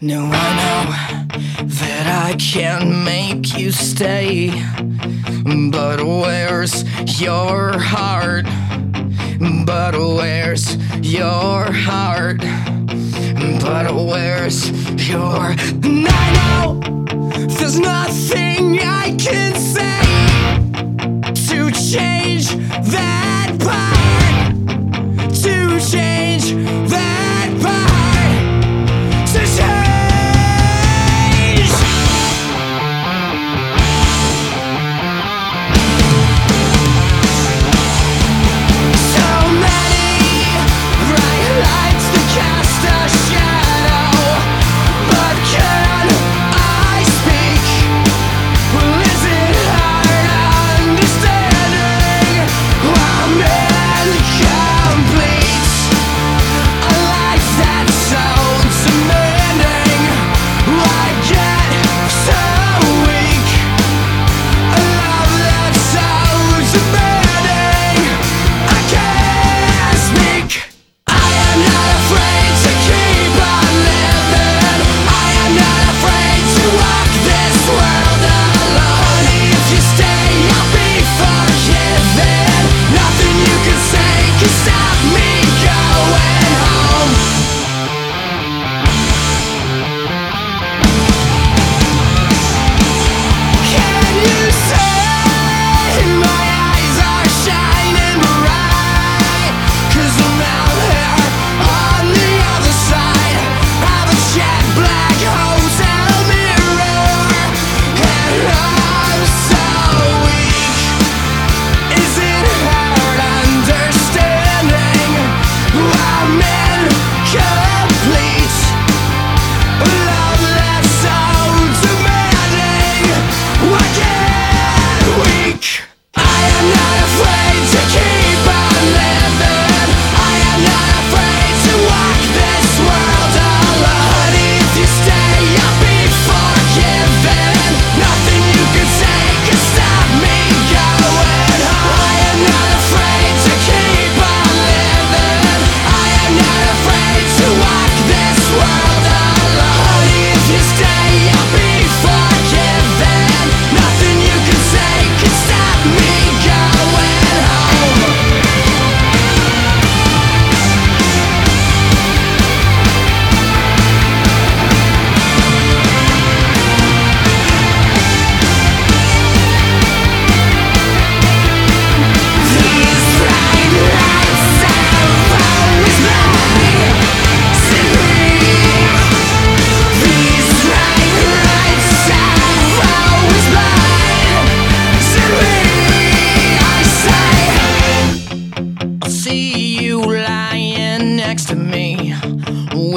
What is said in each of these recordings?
No, I know that I can't make you stay. But where's your heart? But where's your heart? But where's your. And I know there's nothing I can say to change.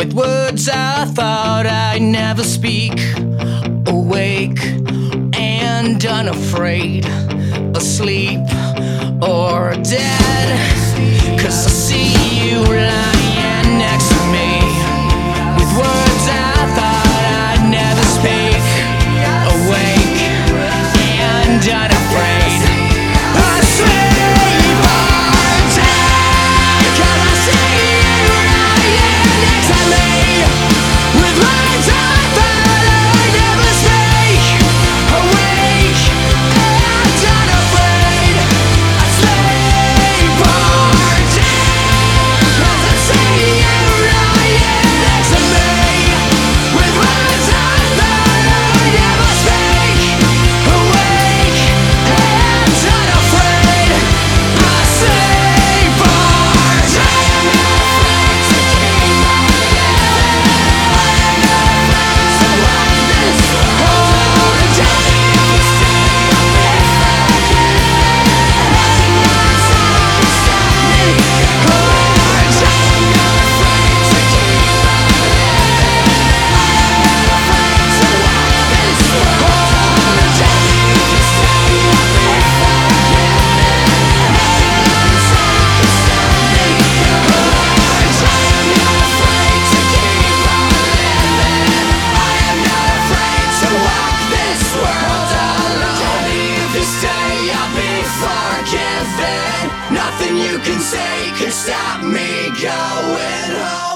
with words I thought I'd never speak. Awake and unafraid, asleep or dead. forgiven. Nothing you can say could stop me going home.